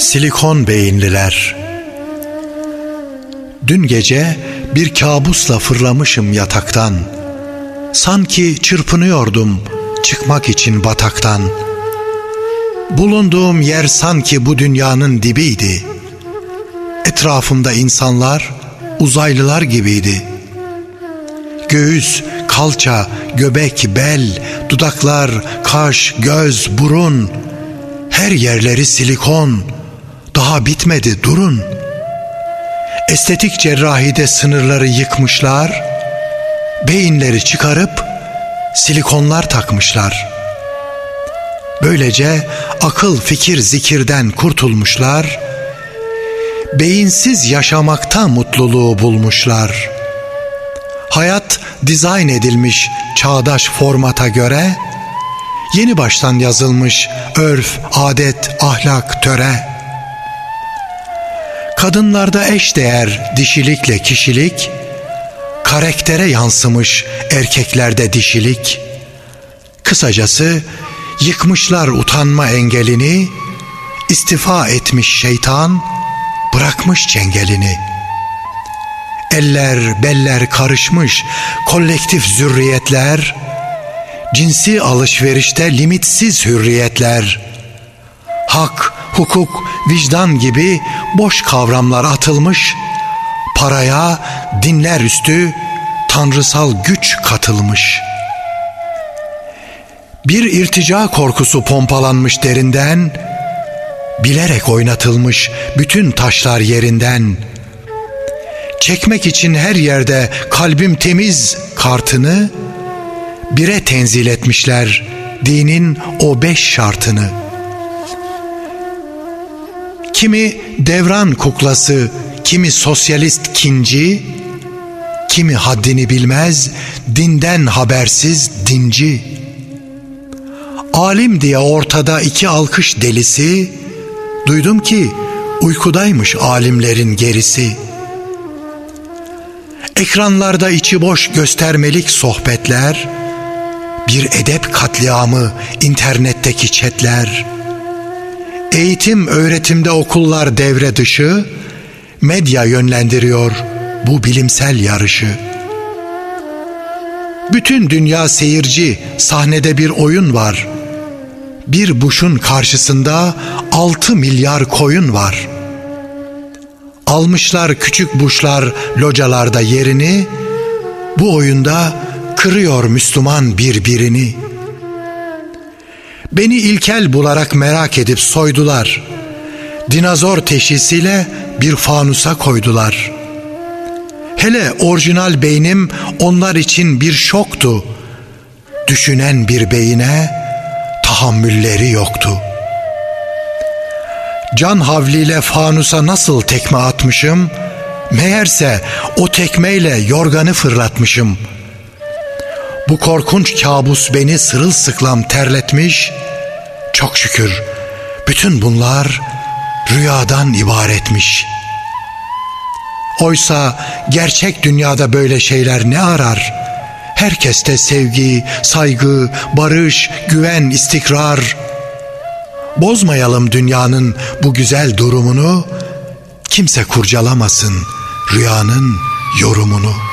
Silikon beyinliler. Dün gece bir kabusla fırlamışım yataktan. Sanki çırpınıyordum çıkmak için bataktan. Bulunduğum yer sanki bu dünyanın dibiydi. Etrafımda insanlar uzaylılar gibiydi. Göğüs, kalça, göbek, bel, dudaklar, kaş, göz, burun Her yerleri silikon Daha bitmedi durun Estetik cerrahide sınırları yıkmışlar Beyinleri çıkarıp silikonlar takmışlar. Böylece akıl fikir zikirden kurtulmuşlar. Beyinsiz yaşamakta mutluluğu bulmuşlar. Hayat dizayn edilmiş çağdaş formata göre yeni baştan yazılmış örf, adet, ahlak, töre. Kadınlarda eş değer dişilikle kişilik, karaktere yansımış erkeklerde dişilik. Kısacası yıkmışlar utanma engelini, istifa etmiş şeytan, bırakmış çengelini. Eller beller karışmış kolektif zürriyetler, cinsi alışverişte limitsiz hürriyetler. Hak, hukuk, vicdan gibi boş kavramlar atılmış, paraya dinler üstü tanrısal güç katılmış. Bir irtica korkusu pompalanmış derinden, bilerek oynatılmış bütün taşlar yerinden. Çekmek için her yerde kalbim temiz kartını, bire tenzil etmişler dinin o beş şartını. Kimi devran kuklası kimi sosyalist kinci, kimi haddini bilmez, dinden habersiz dinci. Alim diye ortada iki alkış delisi, duydum ki uykudaymış alimlerin gerisi. Ekranlarda içi boş göstermelik sohbetler, bir edep katliamı internetteki chatler, eğitim öğretimde okullar devre dışı, medya yönlendiriyor bu bilimsel yarışı. Bütün dünya seyirci, sahnede bir oyun var. Bir buşun karşısında altı milyar koyun var. Almışlar küçük buşlar localarda yerini, bu oyunda kırıyor Müslüman birbirini. Beni ilkel bularak merak edip soydular. Dinozor teşhisiyle bir fanusa koydular. Hele orijinal beynim onlar için bir şoktu. Düşünen bir beyine tahammülleri yoktu. Can havliyle fanusa nasıl tekme atmışım, meğerse o tekmeyle yorganı fırlatmışım. Bu korkunç kabus beni sırılsıklam terletmiş, çok şükür bütün bunlar rüyadan ibaretmiş. Oysa gerçek dünyada böyle şeyler ne arar? Herkeste sevgi, saygı, barış, güven, istikrar. Bozmayalım dünyanın bu güzel durumunu. Kimse kurcalamasın rüyanın yorumunu.''